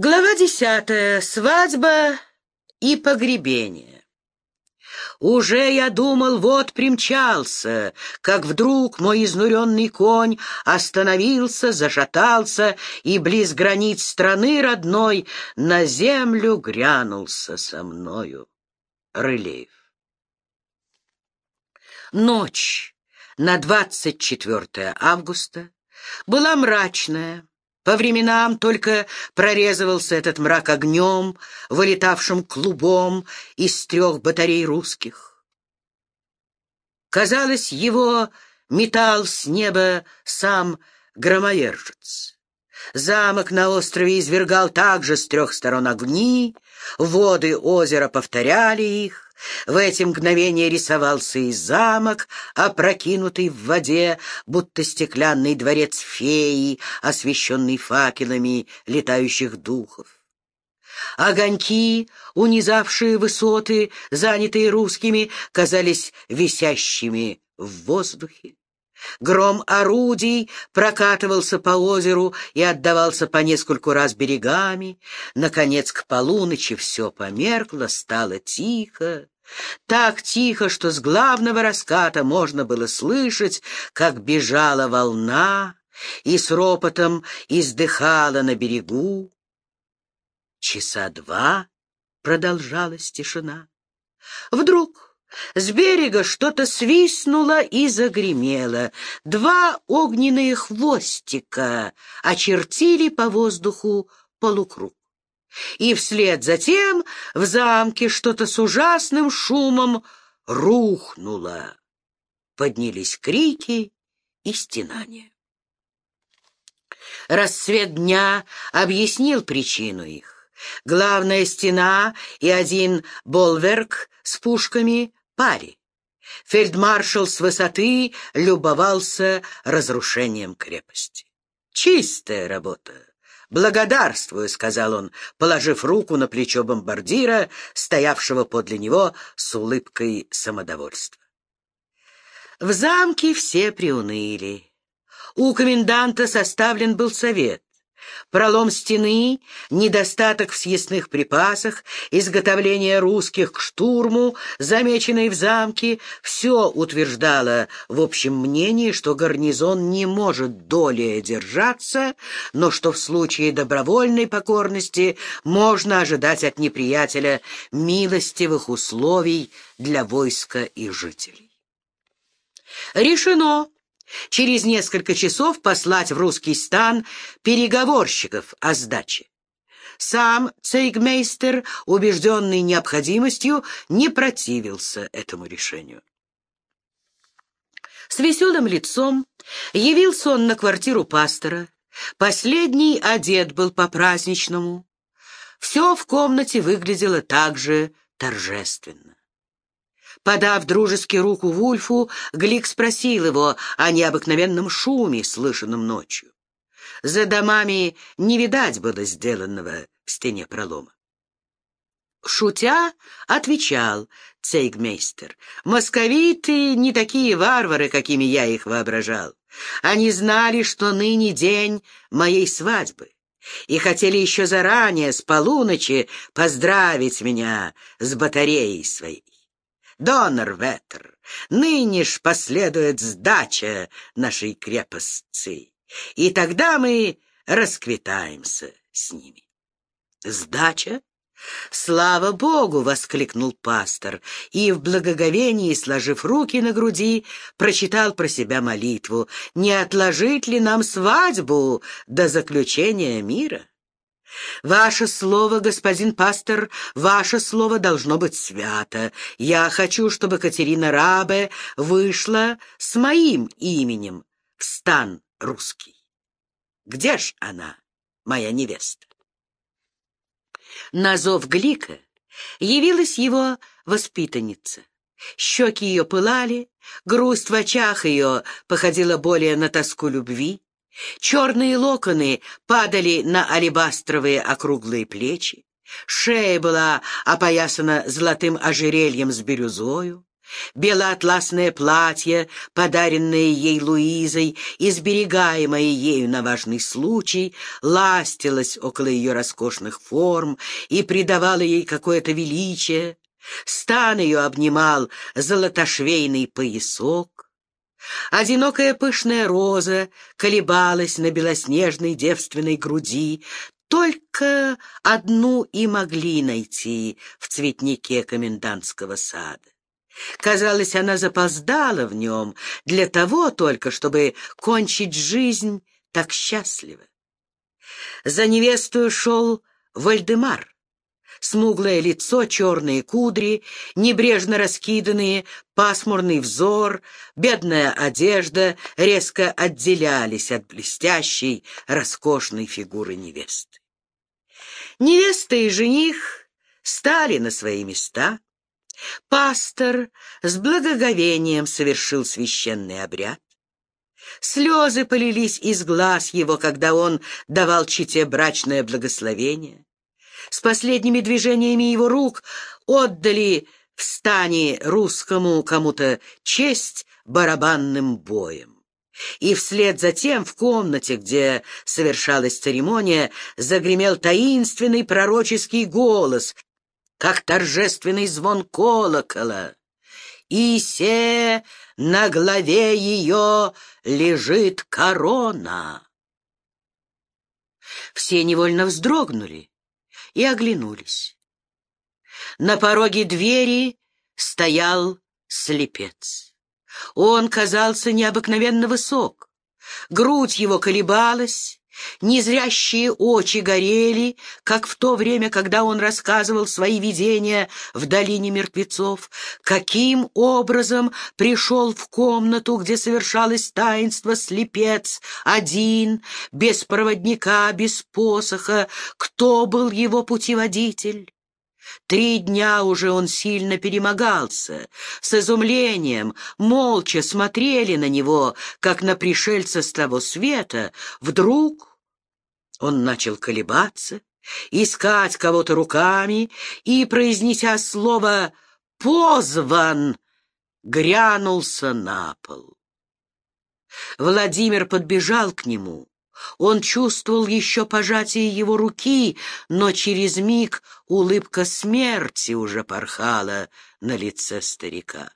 Глава десятая. Свадьба и погребение. Уже я думал, вот примчался, как вдруг мой изнуренный конь остановился, зашатался и близ границ страны родной на землю грянулся со мною. Рылеев. Ночь на 24 августа была мрачная, по временам только прорезывался этот мрак огнем, вылетавшим клубом из трех батарей русских. Казалось, его метал с неба сам громоержец. Замок на острове извергал также с трех сторон огни, воды озера повторяли их, в эти мгновения рисовался и замок, опрокинутый в воде, будто стеклянный дворец феи, освещенный факелами летающих духов. Огоньки, унизавшие высоты, занятые русскими, казались висящими в воздухе. Гром орудий прокатывался по озеру и отдавался по нескольку раз берегами. Наконец, к полуночи все померкло, стало тихо. Так тихо, что с главного раската можно было слышать, как бежала волна и с ропотом издыхала на берегу. Часа два продолжалась тишина. Вдруг с берега что-то свистнуло и загремело. Два огненные хвостика очертили по воздуху полукруг. И вслед за тем в замке что-то с ужасным шумом рухнуло. Поднялись крики и стенания. Рассвет дня объяснил причину их. Главная стена и один болверк с пушками паре. Фельдмаршал с высоты любовался разрушением крепости. Чистая работа. «Благодарствую», — сказал он, положив руку на плечо бомбардира, стоявшего подле него с улыбкой самодовольства. В замке все приуныли. У коменданта составлен был совет. Пролом стены, недостаток в съестных припасах, изготовление русских к штурму, замеченные в замке, все утверждало в общем мнении, что гарнизон не может долее держаться, но что в случае добровольной покорности можно ожидать от неприятеля милостивых условий для войска и жителей. Решено через несколько часов послать в русский стан переговорщиков о сдаче. Сам цейгмейстер, убежденный необходимостью, не противился этому решению. С веселым лицом явился он на квартиру пастора. Последний одет был по-праздничному. Все в комнате выглядело также торжественно. Подав дружески руку Вульфу, Глик спросил его о необыкновенном шуме, слышанном ночью. За домами не видать было сделанного в стене пролома. Шутя, отвечал цейгмейстер, «Московиты не такие варвары, какими я их воображал. Они знали, что ныне день моей свадьбы, и хотели еще заранее, с полуночи, поздравить меня с батареей своей. Донор Ветер, ныне ж последует сдача нашей крепости, и тогда мы расквитаемся с ними. Сдача? «Слава Богу!» — воскликнул пастор, и в благоговении, сложив руки на груди, прочитал про себя молитву. «Не отложить ли нам свадьбу до заключения мира?» Ваше слово, господин пастор, ваше слово должно быть свято. Я хочу, чтобы Катерина Рабе вышла с моим именем в стан русский. Где ж она, моя невеста? На зов Глика явилась его воспитанница. Щеки ее пылали, грусть в очах ее походила более на тоску любви. Черные локоны падали на алебастровые округлые плечи. Шея была опоясана золотым ожерельем с бирюзою. Белоатласное платье, подаренное ей Луизой и сберегаемое ею на важный случай, ластилось около ее роскошных форм и придавало ей какое-то величие. Стан ее обнимал золотошвейный поясок. Одинокая пышная роза колебалась на белоснежной девственной груди, только одну и могли найти в цветнике комендантского сада. Казалось, она запоздала в нем для того только, чтобы кончить жизнь так счастливо. За невестою шел Вальдемар. Смуглое лицо, черные кудри, небрежно раскиданные, пасмурный взор, бедная одежда резко отделялись от блестящей, роскошной фигуры невесты. Невеста и жених стали на свои места, Пастор с благоговением совершил священный обряд. Слезы полились из глаз его, когда он давал чите брачное благословение. С последними движениями его рук отдали в стане русскому кому-то честь барабанным боем. И вслед за тем в комнате, где совершалась церемония, загремел таинственный пророческий голос, как торжественный звон колокола. И се на главе ее лежит корона. Все невольно вздрогнули и оглянулись. На пороге двери стоял слепец. Он казался необыкновенно высок. Грудь его колебалась, Незрящие очи горели, как в то время, когда он рассказывал свои видения в долине мертвецов. Каким образом пришел в комнату, где совершалось таинство слепец, один, без проводника, без посоха? Кто был его путеводитель? Три дня уже он сильно перемогался. С изумлением, молча смотрели на него, как на пришельца с того света. Вдруг он начал колебаться, искать кого-то руками и, произнеся слово «позван», грянулся на пол. Владимир подбежал к нему. Он чувствовал еще пожатие его руки, но через миг улыбка смерти уже порхала на лице старика.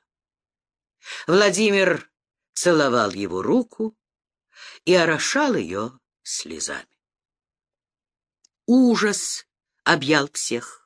Владимир целовал его руку и орошал ее слезами. Ужас объял всех.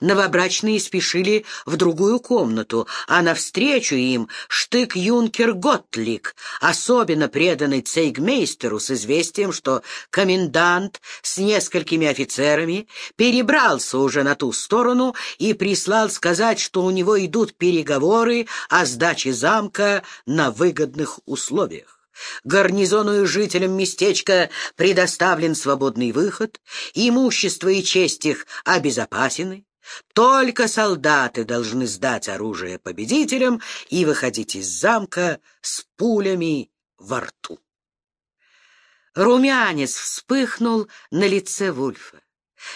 Новобрачные спешили в другую комнату, а навстречу им штык-юнкер Готлик, особенно преданный цейгмейстеру с известием, что комендант с несколькими офицерами перебрался уже на ту сторону и прислал сказать, что у него идут переговоры о сдаче замка на выгодных условиях. Гарнизону и жителям местечка предоставлен свободный выход, имущество и честь их обезопасены. Только солдаты должны сдать оружие победителям и выходить из замка с пулями во рту. Румянец вспыхнул на лице Вульфа.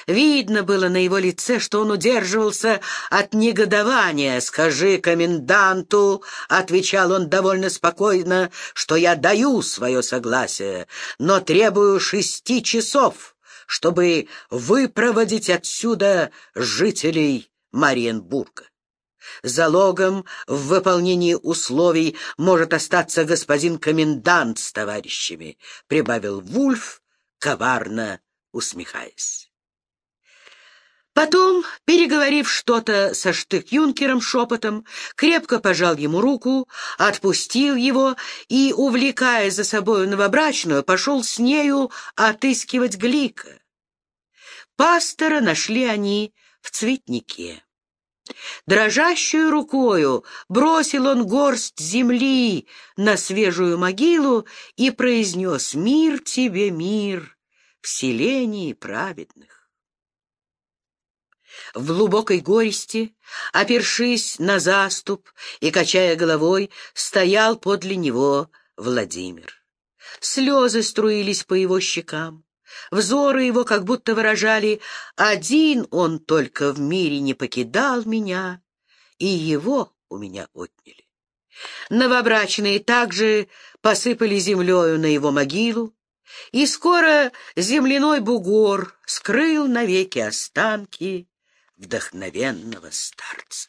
Видно было на его лице, что он удерживался от негодования. «Скажи коменданту», — отвечал он довольно спокойно, — «что я даю свое согласие, но требую шести часов, чтобы выпроводить отсюда жителей Мариенбурга. Залогом в выполнении условий может остаться господин комендант с товарищами», — прибавил Вульф, коварно усмехаясь. Потом, переговорив что-то со штык-юнкером шепотом, крепко пожал ему руку, отпустил его и, увлекая за собою новобрачную, пошел с нею отыскивать Глика. Пастора нашли они в цветнике. Дрожащую рукою бросил он горсть земли на свежую могилу и произнес «Мир тебе, мир, в селении праведных». В глубокой горести, опершись на заступ и качая головой, стоял подле него Владимир. Слезы струились по его щекам. Взоры его как будто выражали «один он только в мире не покидал меня, и его у меня отняли. Новобрачные также посыпали землею на его могилу, и скоро земляной бугор скрыл навеки останки вдохновенного старца.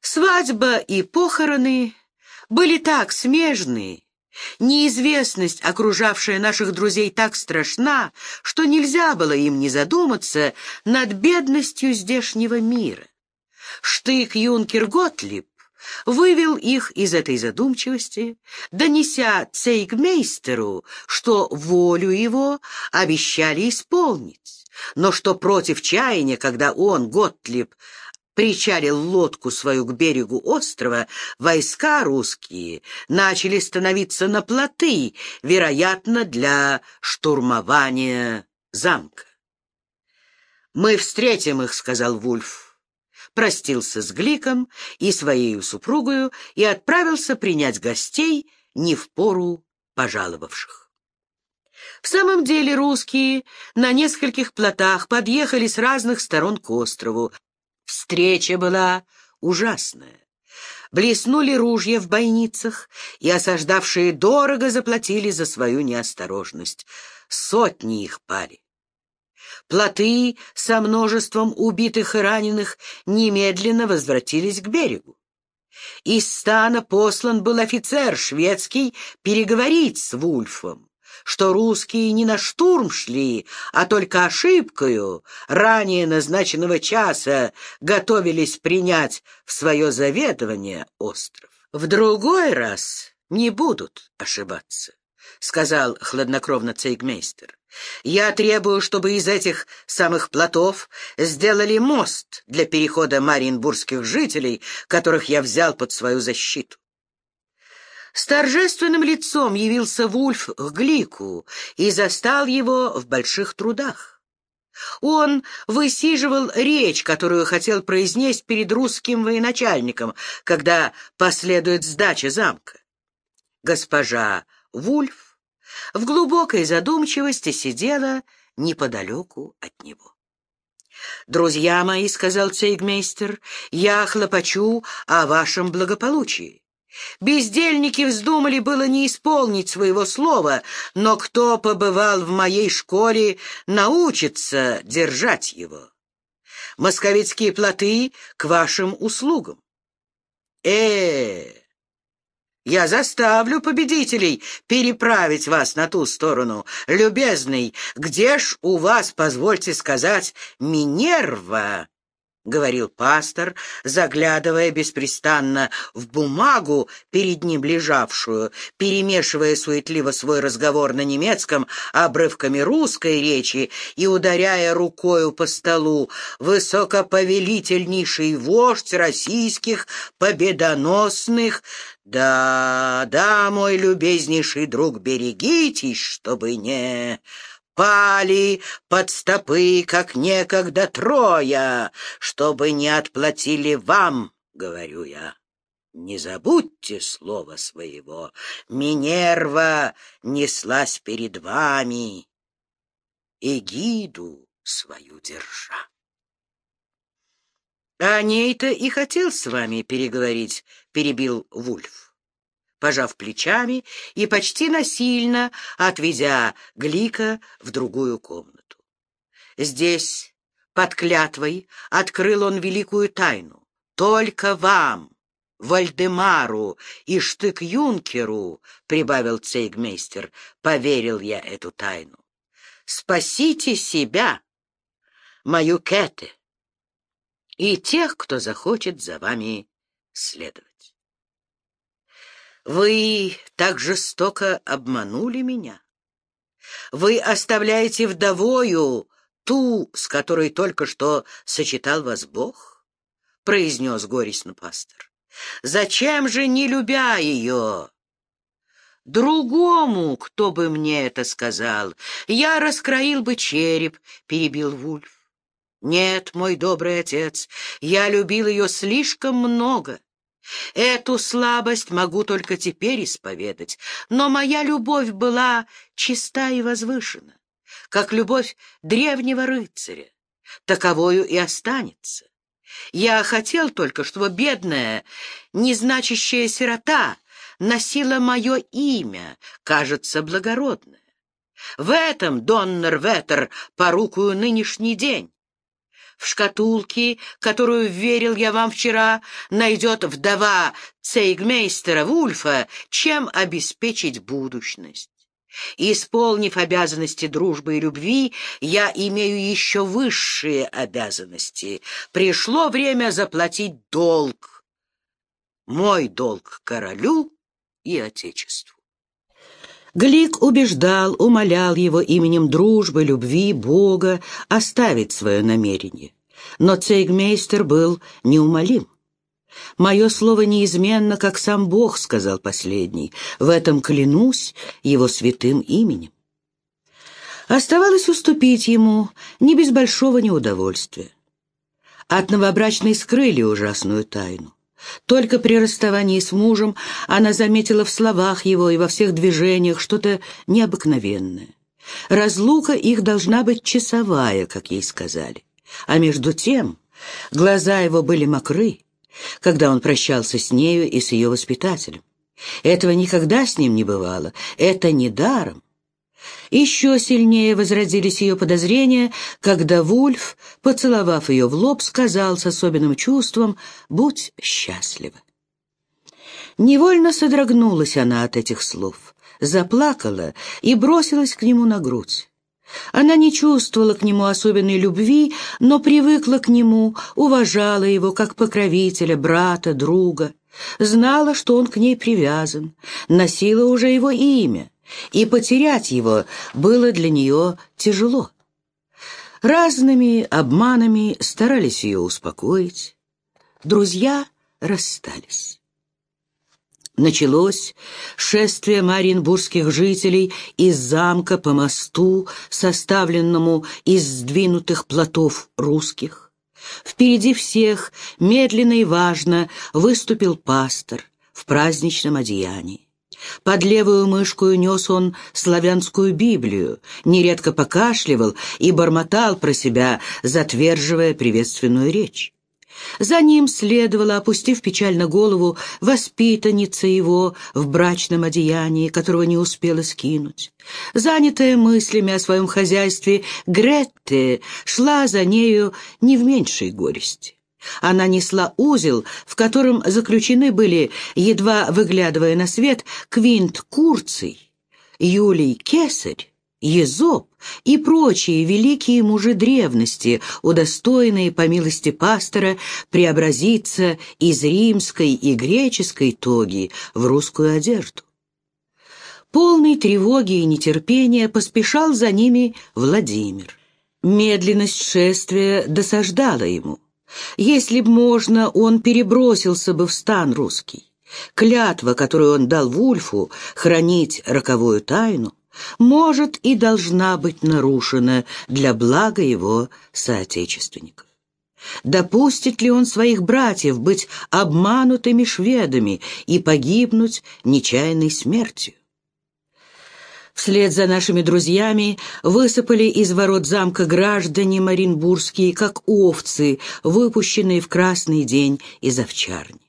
Свадьба и похороны были так смежны, неизвестность, окружавшая наших друзей, так страшна, что нельзя было им не задуматься над бедностью здешнего мира. Штык юнкер Готлиб вывел их из этой задумчивости, донеся цейгмейстеру, что волю его обещали исполнить, но что против чаяния, когда он, Готлиб, причалил лодку свою к берегу острова, войска русские начали становиться на плоты, вероятно, для штурмования замка. «Мы встретим их», — сказал Вульф простился с Гликом и своей супругою и отправился принять гостей не в пору пожаловавших. В самом деле русские на нескольких плотах подъехали с разных сторон к острову. Встреча была ужасная. Блеснули ружья в бойницах, и осаждавшие дорого заплатили за свою неосторожность. Сотни их пали. Плоты со множеством убитых и раненых немедленно возвратились к берегу. Из стана послан был офицер шведский переговорить с Вульфом, что русские не на штурм шли, а только ошибкою ранее назначенного часа готовились принять в свое заведование остров. В другой раз не будут ошибаться, — сказал хладнокровно цейгмейстер. Я требую, чтобы из этих самых плотов сделали мост для перехода мариенбургских жителей, которых я взял под свою защиту. С торжественным лицом явился Вульф к Глику и застал его в больших трудах. Он высиживал речь, которую хотел произнести перед русским военачальником, когда последует сдача замка. Госпожа Вульф в глубокой задумчивости сидела неподалеку от него. «Друзья мои», — сказал цейгмейстер, — «я хлопочу о вашем благополучии. Бездельники вздумали было не исполнить своего слова, но кто побывал в моей школе, научится держать его. Московицкие плоты к вашим услугам. Э, я заставлю победителей переправить вас на ту сторону. Любезный, где ж у вас, позвольте сказать, Минерва?» — говорил пастор, заглядывая беспрестанно в бумагу, перед ним лежавшую, перемешивая суетливо свой разговор на немецком обрывками русской речи и ударяя рукою по столу. «Высокоповелительнейший вождь российских победоносных...» «Да, да, мой любезнейший друг, берегитесь, чтобы не...» пали под стопы, как некогда Троя, чтобы не отплатили вам, говорю я. Не забудьте слова своего. Минерва неслась перед вами, эгиду свою держа. О ней-то и хотел с вами переговорить, перебил Вульф пожав плечами и почти насильно отведя Глика в другую комнату. Здесь, под клятвой, открыл он великую тайну. Только вам, Вальдемару и штык-юнкеру, — прибавил цейгмейстер, — поверил я эту тайну. Спасите себя, мою Кэте, и тех, кто захочет за вами следовать. Вы так жестоко обманули меня. Вы оставляете вдовою ту, с которой только что сочетал вас Бог? — произнес горестно пастор. — Зачем же, не любя ее? Другому, кто бы мне это сказал, я раскроил бы череп, — перебил Вульф. Нет, мой добрый отец, я любил ее слишком много. Эту слабость могу только теперь исповедать, но моя любовь была чиста и возвышена, как любовь древнего рыцаря, таковою и останется. Я хотел только, чтобы бедная, незначащая сирота носила мое имя, кажется, благородное. В этом, Доннер Ветер, порукую нынешний день. В шкатулке, которую верил я вам вчера, найдет вдова цейгмейстера Вульфа, чем обеспечить будущность. Исполнив обязанности дружбы и любви, я имею еще высшие обязанности. Пришло время заплатить долг. Мой долг королю и отечеству. Глик убеждал, умолял его именем дружбы, любви, Бога оставить свое намерение. Но цейгмейстер был неумолим. «Мое слово неизменно, как сам Бог», — сказал последний. «В этом клянусь его святым именем». Оставалось уступить ему не без большого неудовольствия. От новобрачной скрыли ужасную тайну. Только при расставании с мужем она заметила в словах его и во всех движениях что-то необыкновенное. Разлука их должна быть часовая, как ей сказали. А между тем глаза его были мокры, когда он прощался с нею и с ее воспитателем. Этого никогда с ним не бывало, это не даром. Еще сильнее возродились ее подозрения, когда Вульф, поцеловав ее в лоб, сказал с особенным чувством «Будь счастлива». Невольно содрогнулась она от этих слов, заплакала и бросилась к нему на грудь. Она не чувствовала к нему особенной любви, но привыкла к нему, уважала его как покровителя, брата, друга, знала, что он к ней привязан, носила уже его имя, и потерять его было для нее тяжело. Разными обманами старались ее успокоить. Друзья расстались. Началось шествие мариенбургских жителей из замка по мосту, составленному из сдвинутых плотов русских. Впереди всех, медленно и важно, выступил пастор в праздничном одеянии. Под левую мышку нес он славянскую Библию, нередко покашливал и бормотал про себя, затверживая приветственную речь. За ним следовала, опустив печально голову, воспитанница его в брачном одеянии, которого не успела скинуть. Занятая мыслями о своем хозяйстве, Гретте шла за нею не в меньшей горести. Она несла узел, в котором заключены были, едва выглядывая на свет, Квинт Курций, Юлий Кесарь, Езоп и прочие великие мужи древности, удостоенные по милости пастора преобразиться из римской и греческой тоги в русскую одежду. Полный тревоги и нетерпения поспешал за ними Владимир. Медленность шествия досаждала ему. Если б можно, он перебросился бы в стан русский. Клятва, которую он дал Вульфу, хранить роковую тайну, может и должна быть нарушена для блага его соотечественников. Допустит ли он своих братьев быть обманутыми шведами и погибнуть нечаянной смертью? Вслед за нашими друзьями высыпали из ворот замка граждане маринбургские, как овцы, выпущенные в красный день из овчарни.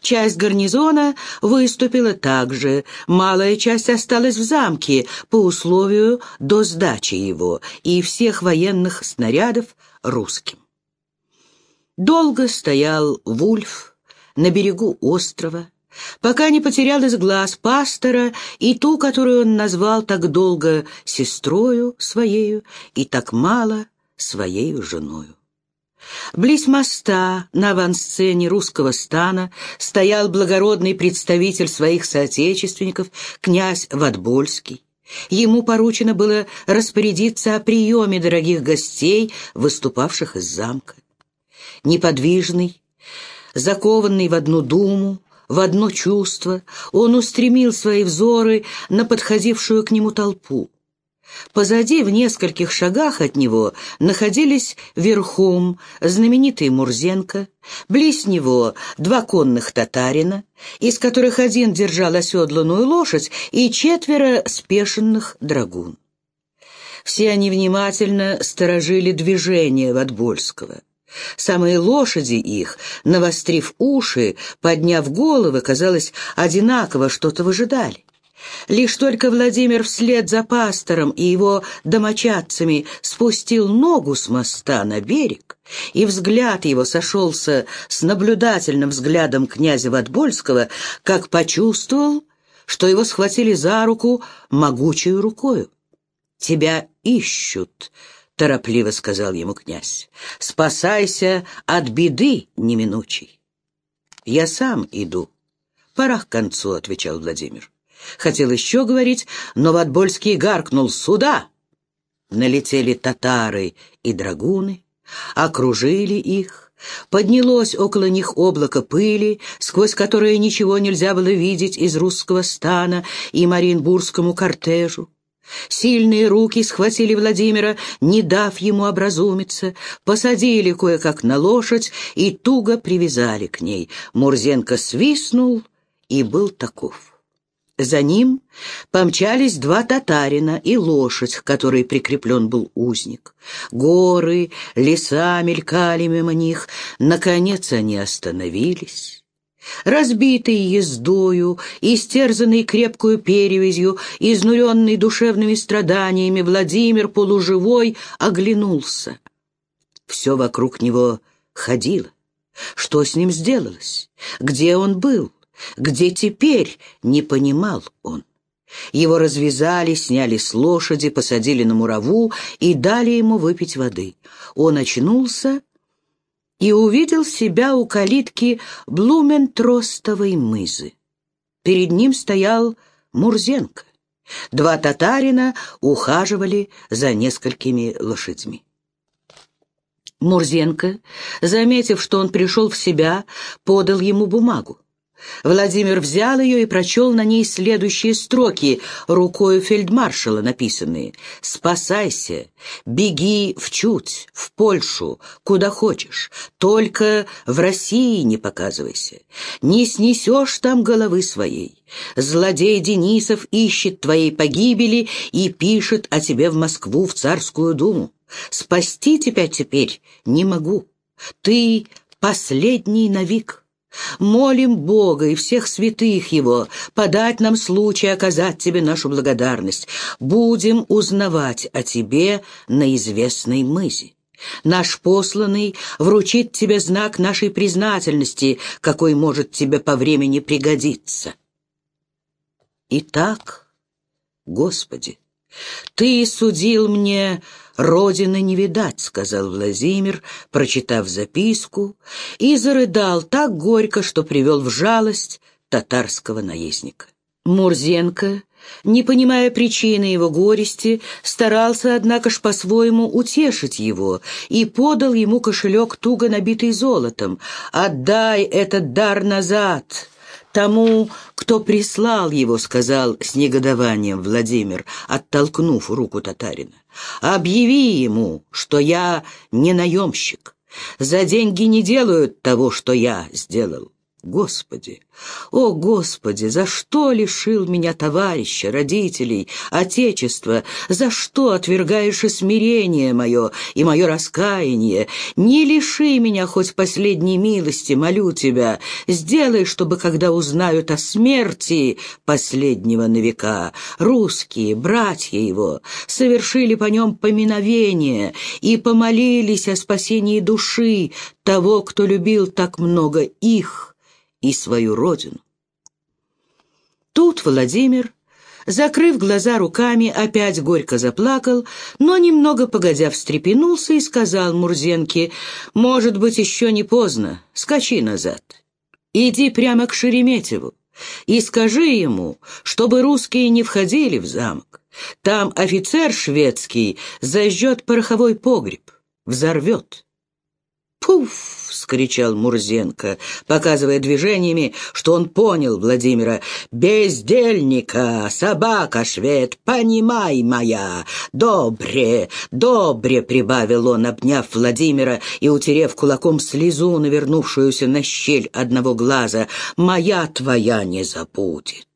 Часть гарнизона выступила также, малая часть осталась в замке по условию до сдачи его и всех военных снарядов русским. Долго стоял Вульф на берегу острова, пока не потерял из глаз пастора и ту, которую он назвал так долго сестрою своею и так мало своею женою. Близ моста на авансцене русского стана стоял благородный представитель своих соотечественников, князь Ватбольский. Ему поручено было распорядиться о приеме дорогих гостей, выступавших из замка. Неподвижный, закованный в одну думу, в одно чувство, он устремил свои взоры на подходившую к нему толпу. Позади, в нескольких шагах от него, находились верхом знаменитый Мурзенко, близ него два конных татарина, из которых один держал оседланную лошадь, и четверо спешенных драгун. Все они внимательно сторожили движение Ватбольского. Самые лошади их, навострив уши, подняв головы, казалось, одинаково что-то выжидали. Лишь только Владимир вслед за пастором и его домочадцами спустил ногу с моста на берег, и взгляд его сошелся с наблюдательным взглядом князя Ватбольского, как почувствовал, что его схватили за руку могучую рукою. «Тебя ищут», — торопливо сказал ему князь. «Спасайся от беды неминучей». «Я сам иду». «Пора к концу», — отвечал Владимир. Хотел еще говорить, но Ватбольский гаркнул «Сюда!». Налетели татары и драгуны, окружили их. Поднялось около них облако пыли, сквозь которое ничего нельзя было видеть из русского стана и Мариенбургскому кортежу. Сильные руки схватили Владимира, не дав ему образумиться, посадили кое-как на лошадь и туго привязали к ней. Мурзенко свистнул и был таков. За ним помчались два татарина и лошадь, к которой прикреплен был узник. Горы, леса мелькали мимо них. Наконец они остановились. Разбитый ездою, истерзанный крепкую перевязью, изнуренный душевными страданиями, Владимир полуживой оглянулся. Все вокруг него ходило. Что с ним сделалось? Где он был? Где теперь, не понимал он. Его развязали, сняли с лошади, посадили на мураву и дали ему выпить воды. Он очнулся и увидел себя у калитки Блументростовой мызы. Перед ним стоял Мурзенко. Два татарина ухаживали за несколькими лошадьми. Мурзенко, заметив, что он пришел в себя, подал ему бумагу. Владимир взял ее и прочел на ней следующие строки, рукою фельдмаршала написанные. «Спасайся, беги в Чуть, в Польшу, куда хочешь, только в России не показывайся. Не снесешь там головы своей. Злодей Денисов ищет твоей погибели и пишет о тебе в Москву, в Царскую Думу. Спасти тебя теперь не могу. Ты последний навик». Молим Бога и всех святых Его подать нам случай оказать Тебе нашу благодарность. Будем узнавать о Тебе на известной мызе. Наш посланный вручит Тебе знак нашей признательности, какой может Тебе по времени пригодиться. Итак, Господи, Ты судил мне «Родины не видать», — сказал Владимир, прочитав записку, и зарыдал так горько, что привел в жалость татарского наездника. Мурзенко, не понимая причины его горести, старался, однако ж, по-своему утешить его и подал ему кошелек, туго набитый золотом. «Отдай этот дар назад!» «Тому, кто прислал его», — сказал с негодованием Владимир, оттолкнув руку татарина. «Объяви ему, что я не наемщик. За деньги не делают того, что я сделал. Господи, о Господи, за что лишил меня товарища, родителей, отечества, за что отвергаешь и смирение мое, и мое раскаяние? Не лиши меня хоть последней милости, молю тебя, сделай, чтобы, когда узнают о смерти последнего на века, русские, братья его, совершили по нем поминовение и помолились о спасении души того, кто любил так много их, и свою родину. Тут Владимир, закрыв глаза руками, опять горько заплакал, но немного погодя встрепенулся и сказал Мурзенке, «Может быть, еще не поздно, скачи назад. Иди прямо к Шереметьеву и скажи ему, чтобы русские не входили в замок. Там офицер шведский зажжет пороховой погреб, взорвет». «Пуф!» — скричал Мурзенко, показывая движениями, что он понял Владимира. «Бездельника, собака швед, понимай моя! Добре, добре!» — прибавил он, обняв Владимира и утерев кулаком слезу, навернувшуюся на щель одного глаза. «Моя твоя не забудет!»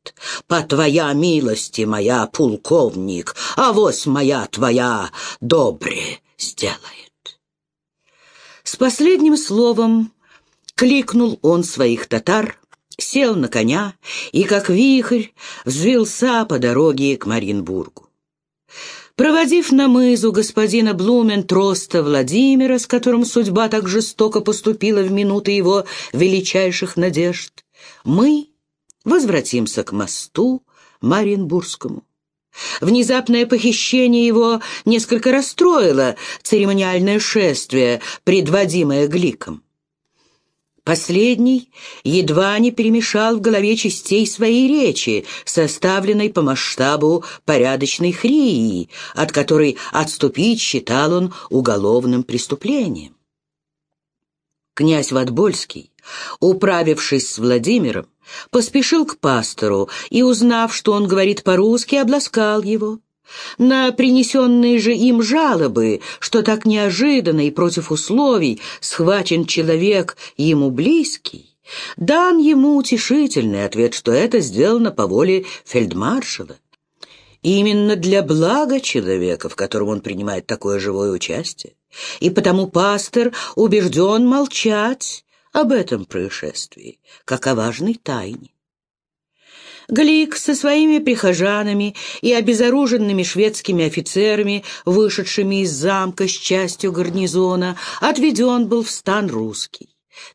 По твоя милости, моя, полковник, а вось моя твоя добре сделает. С последним словом кликнул он своих татар, сел на коня и, как вихрь, взвился по дороге к Маринбургу. Проводив на мызу господина Блументроста Владимира, с которым судьба так жестоко поступила в минуты его величайших надежд, мы возвратимся к мосту Мариенбургскому. Внезапное похищение его несколько расстроило церемониальное шествие, предводимое Гликом. Последний едва не перемешал в голове частей своей речи, составленной по масштабу порядочной хрии, от которой отступить считал он уголовным преступлением. Князь Ватбольский, управившись с Владимиром, поспешил к пастору и, узнав, что он говорит по-русски, обласкал его. На принесенные же им жалобы, что так неожиданно и против условий схвачен человек ему близкий, дан ему утешительный ответ, что это сделано по воле фельдмаршала. Именно для блага человека, в котором он принимает такое живое участие. И потому пастор убежден молчать об этом происшествии, как о важной тайне. Глик со своими прихожанами и обезоруженными шведскими офицерами, вышедшими из замка с частью гарнизона, отведен был в стан русский.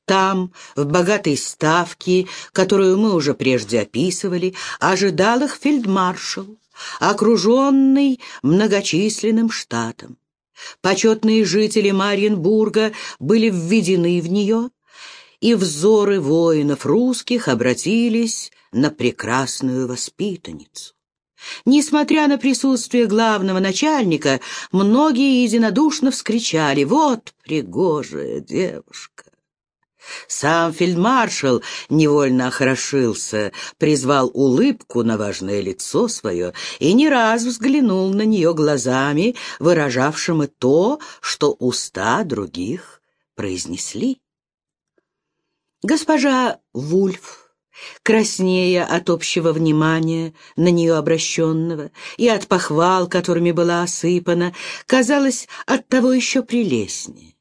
Там, в богатой ставке, которую мы уже прежде описывали, ожидал их фельдмаршал, окруженный многочисленным штатом. Почетные жители Мариенбурга были введены в нее, и взоры воинов русских обратились на прекрасную воспитанницу. Несмотря на присутствие главного начальника, многие единодушно вскричали «Вот пригожая девушка!». Сам фельдмаршал невольно охорошился, призвал улыбку на важное лицо свое и не раз взглянул на нее глазами, выражавшими то, что уста других произнесли. Госпожа Вульф, краснея от общего внимания на нее обращенного и от похвал, которыми была осыпана, казалось оттого еще прелестнее.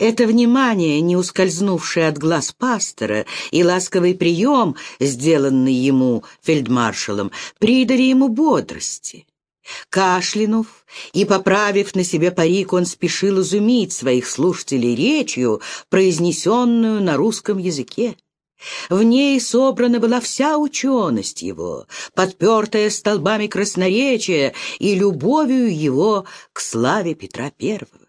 Это внимание, не ускользнувшее от глаз пастора, и ласковый прием, сделанный ему фельдмаршалом, придали ему бодрости. Кашлянув и поправив на себе парик, он спешил изумить своих слушателей речью, произнесенную на русском языке. В ней собрана была вся ученость его, подпертая столбами красноречия и любовью его к славе Петра Первого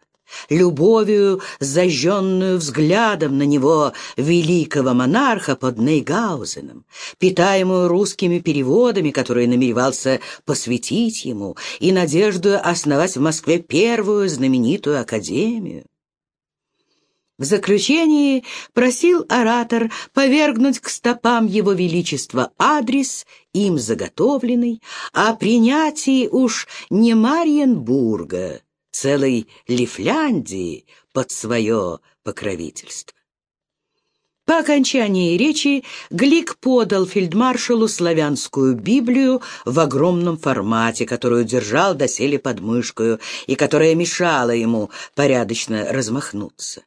любовью, зажженную взглядом на него великого монарха под Нейгаузеном, питаемую русскими переводами, которые намеревался посвятить ему, и надеждою основать в Москве первую знаменитую академию. В заключении просил оратор повергнуть к стопам его величества адрес, им заготовленный, о принятии уж не Мариенбурга, целой Лифляндии под свое покровительство. По окончании речи Глик подал фельдмаршалу славянскую Библию в огромном формате, которую держал доселе под мышкою и которая мешала ему порядочно размахнуться.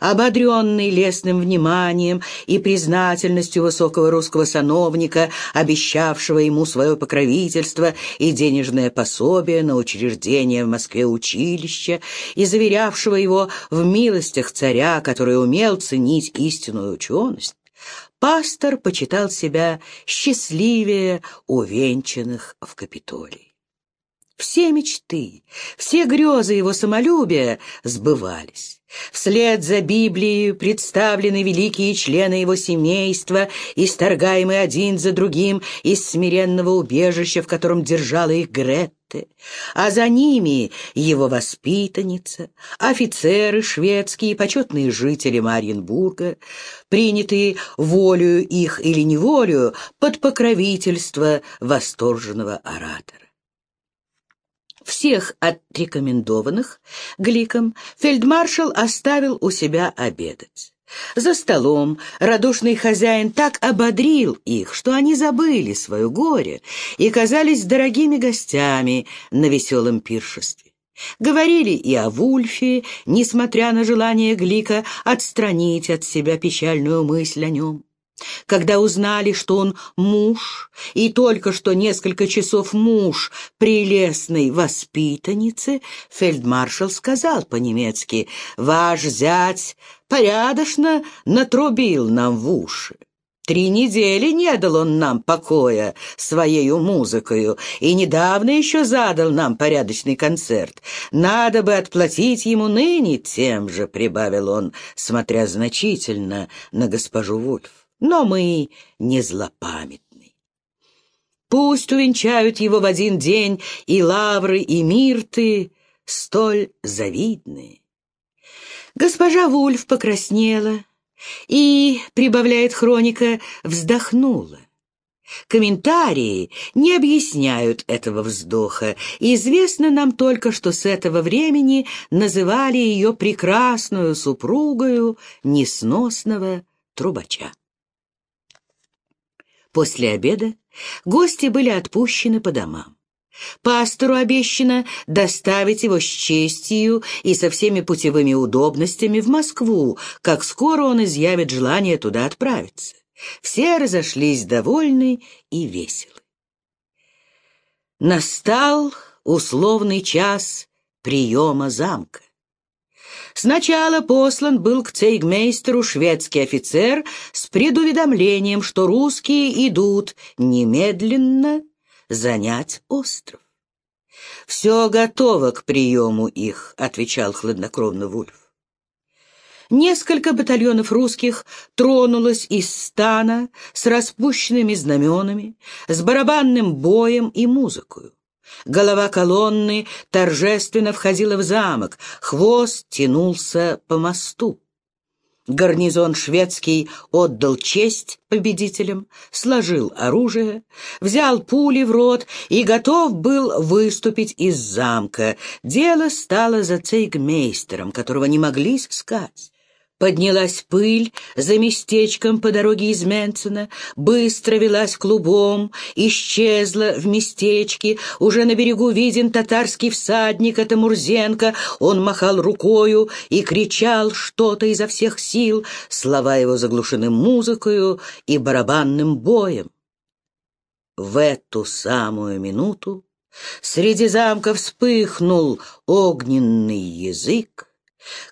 Ободренный лестным вниманием и признательностью высокого русского сановника, обещавшего ему свое покровительство и денежное пособие на учреждение в Москве училища, и заверявшего его в милостях царя, который умел ценить истинную ученость, пастор почитал себя счастливее увенчанных в Капитолии. Все мечты, все грезы его самолюбия сбывались. Вслед за Библией представлены великие члены его семейства, исторгаемые один за другим из смиренного убежища, в котором держала их Гретте, а за ними его воспитанница, офицеры шведские, почетные жители Мариенбурга, принятые волею их или неволею под покровительство восторженного оратора. Всех отрекомендованных Гликом фельдмаршал оставил у себя обедать. За столом радушный хозяин так ободрил их, что они забыли свое горе и казались дорогими гостями на веселом пиршестве. Говорили и о Вульфе, несмотря на желание Глика отстранить от себя печальную мысль о нем. Когда узнали, что он муж, и только что несколько часов муж прелестной воспитанницы, фельдмаршал сказал по-немецки, «Ваш зять порядочно натрубил нам в уши. Три недели не дал он нам покоя своею музыкою, и недавно еще задал нам порядочный концерт. Надо бы отплатить ему ныне тем же, — прибавил он, смотря значительно на госпожу Вульф. Но мы не злопамятны. Пусть увенчают его в один день и лавры, и мирты, столь завидные. Госпожа Вульф покраснела, и, прибавляет хроника, вздохнула. Комментарии не объясняют этого вздоха, известно нам только, что с этого времени называли ее прекрасную супругою несносного трубача. После обеда гости были отпущены по домам. Пастору обещано доставить его с честью и со всеми путевыми удобностями в Москву, как скоро он изъявит желание туда отправиться. Все разошлись довольны и веселы. Настал условный час приема замка. Сначала послан был к цейгмейстеру шведский офицер с предуведомлением, что русские идут немедленно занять остров. «Все готово к приему их», — отвечал хладнокровно Вульф. Несколько батальонов русских тронулось из стана с распущенными знаменами, с барабанным боем и музыкою. Голова колонны торжественно входила в замок, хвост тянулся по мосту. Гарнизон шведский отдал честь победителям, сложил оружие, взял пули в рот и готов был выступить из замка. Дело стало за цейгмейстером, которого не могли сыскать. Поднялась пыль за местечком по дороге из Менцена, быстро велась клубом, исчезла в местечке. Уже на берегу виден татарский всадник, это Мурзенко. Он махал рукою и кричал что-то изо всех сил. Слова его заглушены музыкою и барабанным боем. В эту самую минуту среди замка вспыхнул огненный язык,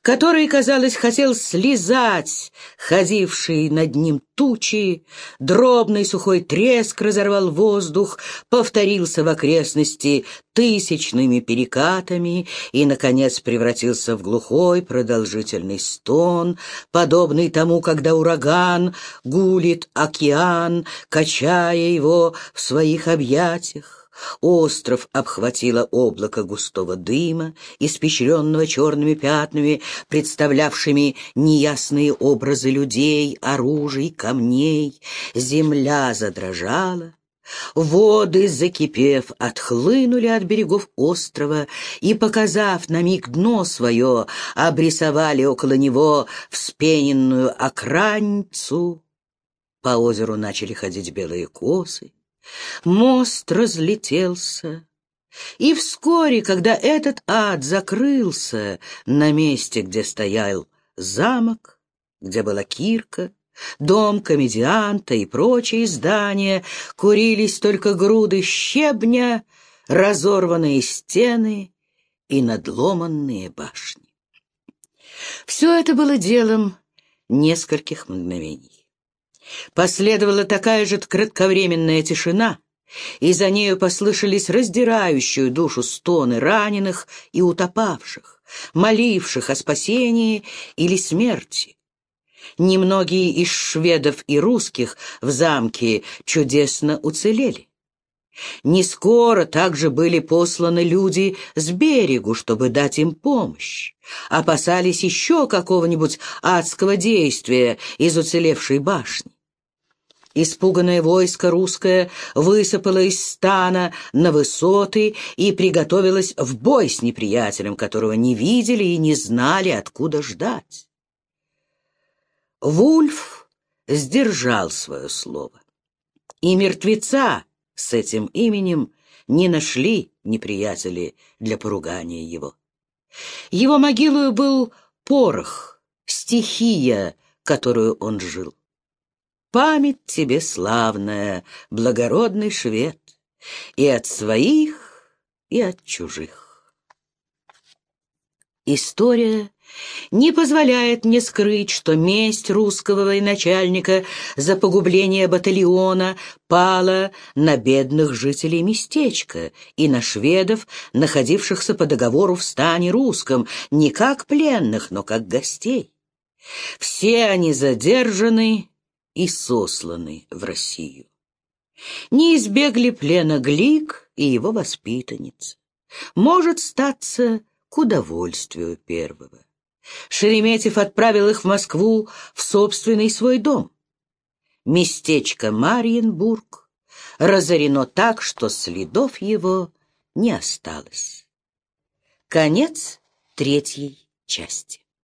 который, казалось, хотел слезать ходившие над ним тучи, дробный сухой треск разорвал воздух, повторился в окрестности тысячными перекатами и, наконец, превратился в глухой продолжительный стон, подобный тому, когда ураган гулит океан, качая его в своих объятиях. Остров обхватило облако густого дыма, испещренного черными пятнами, представлявшими неясные образы людей, оружий, камней. Земля задрожала. Воды, закипев, отхлынули от берегов острова и, показав на миг дно свое, обрисовали около него вспененную окраницу. По озеру начали ходить белые косы. Мост разлетелся, и вскоре, когда этот ад закрылся на месте, где стоял замок, где была кирка, дом комедианта и прочие здания, курились только груды щебня, разорванные стены и надломанные башни. Все это было делом нескольких мгновений. Последовала такая же кратковременная тишина, и за нею послышались раздирающую душу стоны раненых и утопавших, моливших о спасении или смерти. Немногие из шведов и русских в замке чудесно уцелели. Не скоро также были посланы люди с берегу, чтобы дать им помощь. Опасались еще какого-нибудь адского действия из уцелевшей башни. Испуганное войско русское высыпало из стана на высоты и приготовилось в бой с неприятелем, которого не видели и не знали, откуда ждать. Вульф сдержал свое слово, и мертвеца с этим именем не нашли неприятели для поругания его. Его могилою был порох, стихия, которую он жил. Память тебе славная, благородный швед, и от своих, и от чужих. История не позволяет мне скрыть, что месть русского военачальника за погубление батальона пала на бедных жителей местечка и на шведов, находившихся по договору в стане русском, не как пленных, но как гостей. Все они задержаны и сосланы в Россию. Не избегли плена Глик и его воспитанница. Может статься к удовольствию первого. Шереметьев отправил их в Москву в собственный свой дом. Местечко Марьинбург разорено так, что следов его не осталось. Конец третьей части.